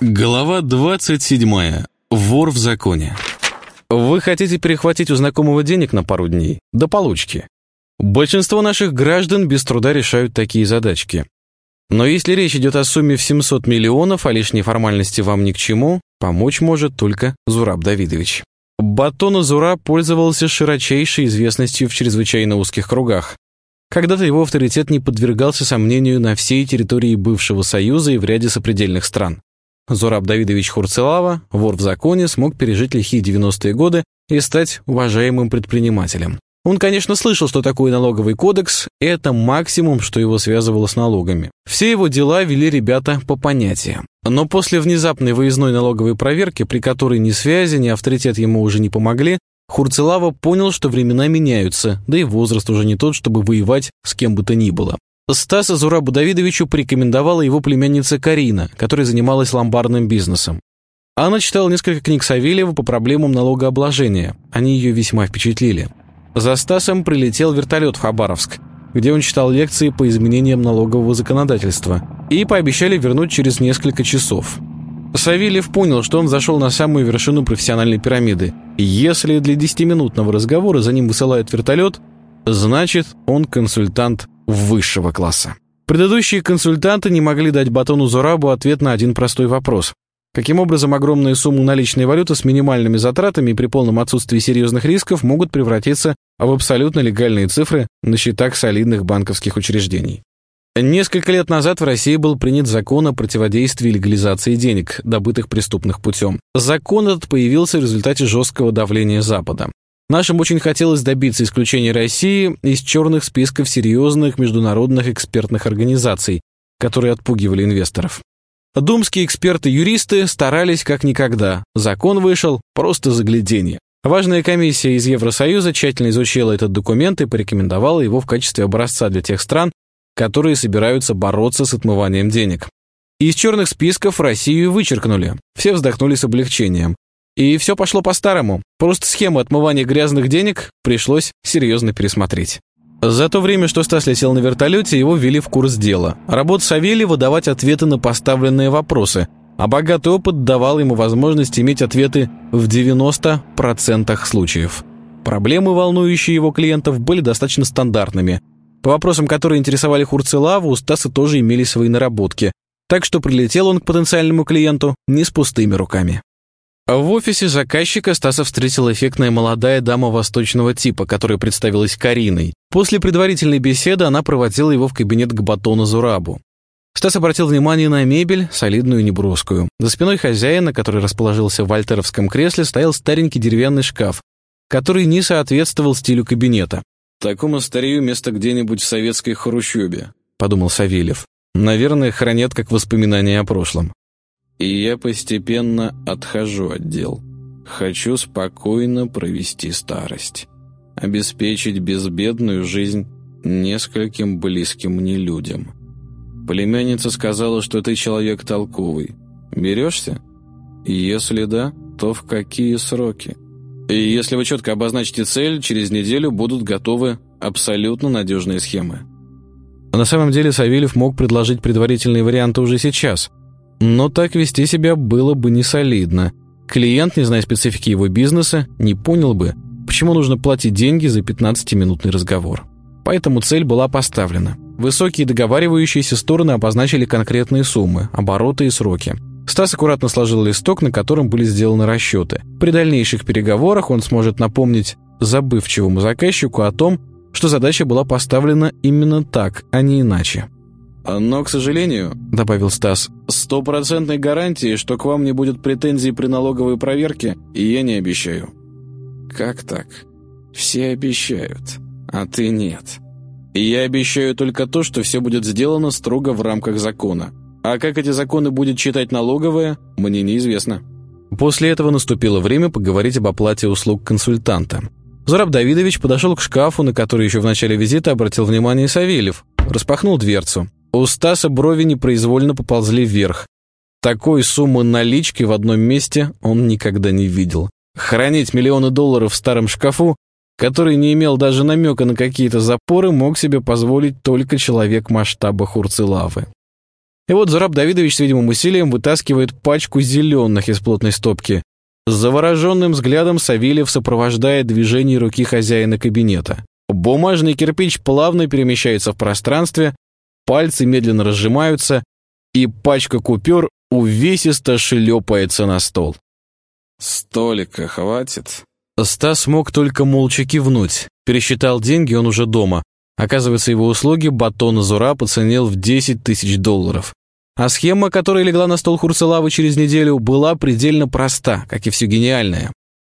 Глава 27. Вор в законе. Вы хотите перехватить у знакомого денег на пару дней? До получки. Большинство наших граждан без труда решают такие задачки. Но если речь идет о сумме в 700 миллионов, а лишние формальности вам ни к чему, помочь может только Зураб Давидович. Батон Зура пользовался широчайшей известностью в чрезвычайно узких кругах. Когда-то его авторитет не подвергался сомнению на всей территории бывшего Союза и в ряде сопредельных стран. Зураб Давидович Хурцелава, вор в законе, смог пережить лихие 90-е годы и стать уважаемым предпринимателем. Он, конечно, слышал, что такое налоговый кодекс, это максимум, что его связывало с налогами. Все его дела вели ребята по понятиям. Но после внезапной выездной налоговой проверки, при которой ни связи, ни авторитет ему уже не помогли, Хурцелава понял, что времена меняются, да и возраст уже не тот, чтобы воевать с кем бы то ни было. Стаса Зурабу Давидовичу порекомендовала его племянница Карина, которая занималась ломбардным бизнесом. Она читала несколько книг Савельева по проблемам налогообложения. Они ее весьма впечатлили. За Стасом прилетел вертолет в Хабаровск, где он читал лекции по изменениям налогового законодательства, и пообещали вернуть через несколько часов. Савельев понял, что он зашел на самую вершину профессиональной пирамиды. Если для 10-минутного разговора за ним высылают вертолет, значит, он консультант высшего класса. Предыдущие консультанты не могли дать Батону Зурабу ответ на один простой вопрос. Каким образом огромные суммы наличной валюты с минимальными затратами и при полном отсутствии серьезных рисков могут превратиться в абсолютно легальные цифры на счетах солидных банковских учреждений? Несколько лет назад в России был принят закон о противодействии легализации денег, добытых преступных путем. Закон этот появился в результате жесткого давления Запада. Нашим очень хотелось добиться исключения России из черных списков серьезных международных экспертных организаций, которые отпугивали инвесторов. Думские эксперты-юристы старались как никогда. Закон вышел просто загляденье. Важная комиссия из Евросоюза тщательно изучила этот документ и порекомендовала его в качестве образца для тех стран, которые собираются бороться с отмыванием денег. Из черных списков Россию вычеркнули. Все вздохнули с облегчением. И все пошло по-старому. Просто схему отмывания грязных денег пришлось серьезно пересмотреть. За то время, что Стас летел на вертолете, его ввели в курс дела. Работа Савельева давать ответы на поставленные вопросы, а богатый опыт давал ему возможность иметь ответы в 90% случаев. Проблемы, волнующие его клиентов, были достаточно стандартными. По вопросам, которые интересовали Хурцелаву, у Стаса тоже имели свои наработки, так что прилетел он к потенциальному клиенту не с пустыми руками. В офисе заказчика Стаса встретила эффектная молодая дама восточного типа, которая представилась Кариной. После предварительной беседы она проводила его в кабинет к Батону Зурабу. Стас обратил внимание на мебель, солидную и неброскую. За спиной хозяина, который расположился в вольтеровском кресле, стоял старенький деревянный шкаф, который не соответствовал стилю кабинета. «Такому старею место где-нибудь в советской хрущебе», — подумал Савельев. «Наверное, хранят как воспоминания о прошлом». И я постепенно отхожу от дел. Хочу спокойно провести старость. Обеспечить безбедную жизнь нескольким близким мне людям. Племянница сказала, что ты человек толковый. Берешься? Если да, то в какие сроки? И если вы четко обозначите цель, через неделю будут готовы абсолютно надежные схемы. На самом деле Савельев мог предложить предварительные варианты уже сейчас – но так вести себя было бы не солидно. Клиент, не зная специфики его бизнеса, не понял бы, почему нужно платить деньги за 15-минутный разговор. Поэтому цель была поставлена. Высокие договаривающиеся стороны обозначили конкретные суммы, обороты и сроки. Стас аккуратно сложил листок, на котором были сделаны расчеты. При дальнейших переговорах он сможет напомнить забывчивому заказчику о том, что задача была поставлена именно так, а не иначе. «Но, к сожалению», — добавил Стас, «стопроцентной гарантии, что к вам не будет претензий при налоговой проверке, и я не обещаю». «Как так? Все обещают, а ты нет». «Я обещаю только то, что все будет сделано строго в рамках закона. А как эти законы будет читать налоговая, мне неизвестно». После этого наступило время поговорить об оплате услуг консультанта. Зураб Давидович подошел к шкафу, на который еще в начале визита обратил внимание Савельев, распахнул дверцу. У Стаса брови непроизвольно поползли вверх. Такой суммы налички в одном месте он никогда не видел. Хранить миллионы долларов в старом шкафу, который не имел даже намека на какие-то запоры, мог себе позволить только человек масштаба Хурцелавы. И вот Зураб Давидович с видимым усилием вытаскивает пачку зеленых из плотной стопки. С завороженным взглядом Савельев сопровождает движение руки хозяина кабинета. Бумажный кирпич плавно перемещается в пространстве, пальцы медленно разжимаются, и пачка купюр увесисто шлепается на стол. «Столика хватит?» Стас мог только молча кивнуть. Пересчитал деньги, он уже дома. Оказывается, его услуги батон Зура поценил в 10 тысяч долларов. А схема, которая легла на стол Хурцелавы через неделю, была предельно проста, как и все гениальное.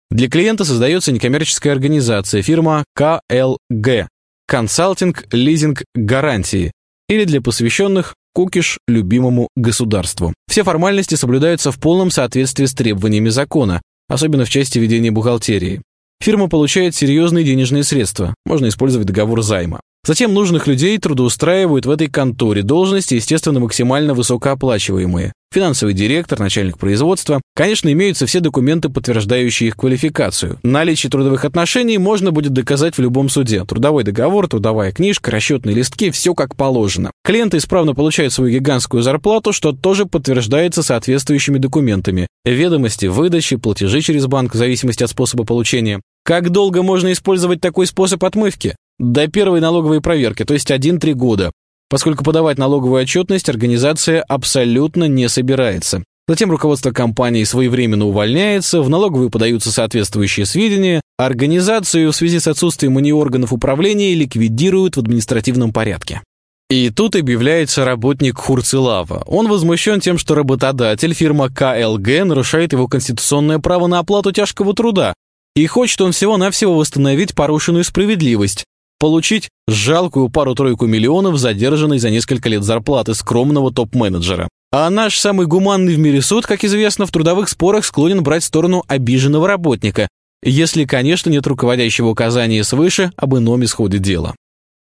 Для клиента создается некоммерческая организация, фирма КЛГ – консалтинг, лизинг, гарантии, или для посвященных кукиш любимому государству. Все формальности соблюдаются в полном соответствии с требованиями закона, особенно в части ведения бухгалтерии. Фирма получает серьезные денежные средства, можно использовать договор займа. Затем нужных людей трудоустраивают в этой конторе, должности, естественно, максимально высокооплачиваемые. Финансовый директор, начальник производства. Конечно, имеются все документы, подтверждающие их квалификацию. Наличие трудовых отношений можно будет доказать в любом суде. Трудовой договор, трудовая книжка, расчетные листки – все как положено. Клиенты исправно получают свою гигантскую зарплату, что тоже подтверждается соответствующими документами. Ведомости, выдачи, платежи через банк в зависимости от способа получения. Как долго можно использовать такой способ отмывки? До первой налоговой проверки, то есть 1-3 года, поскольку подавать налоговую отчетность организация абсолютно не собирается. Затем руководство компании своевременно увольняется, в налоговую подаются соответствующие сведения, организацию в связи с отсутствием у нее органов управления ликвидируют в административном порядке. И тут объявляется работник Хурцелава. Он возмущен тем, что работодатель, фирма КЛГ, нарушает его конституционное право на оплату тяжкого труда, и хочет он всего-навсего восстановить порушенную справедливость, получить жалкую пару-тройку миллионов, задержанной за несколько лет зарплаты скромного топ-менеджера. А наш самый гуманный в мире суд, как известно, в трудовых спорах склонен брать сторону обиженного работника, если, конечно, нет руководящего указания свыше об ином исходе дела.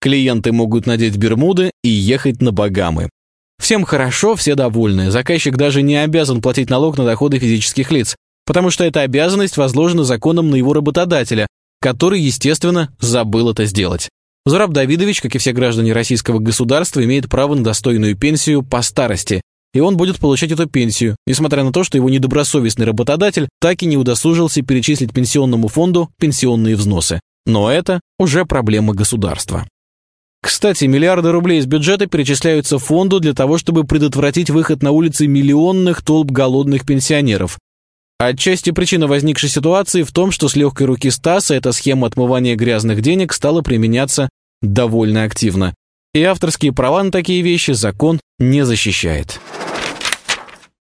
Клиенты могут надеть бермуды и ехать на Багамы. Всем хорошо, все довольны. Заказчик даже не обязан платить налог на доходы физических лиц, потому что эта обязанность возложена законом на его работодателя, который, естественно, забыл это сделать. Зураб Давидович, как и все граждане российского государства, имеет право на достойную пенсию по старости, и он будет получать эту пенсию, несмотря на то, что его недобросовестный работодатель так и не удосужился перечислить пенсионному фонду пенсионные взносы. Но это уже проблема государства. Кстати, миллиарды рублей из бюджета перечисляются фонду для того, чтобы предотвратить выход на улицы миллионных толп голодных пенсионеров, Отчасти причина возникшей ситуации в том, что с легкой руки Стаса эта схема отмывания грязных денег стала применяться довольно активно. И авторские права на такие вещи закон не защищает.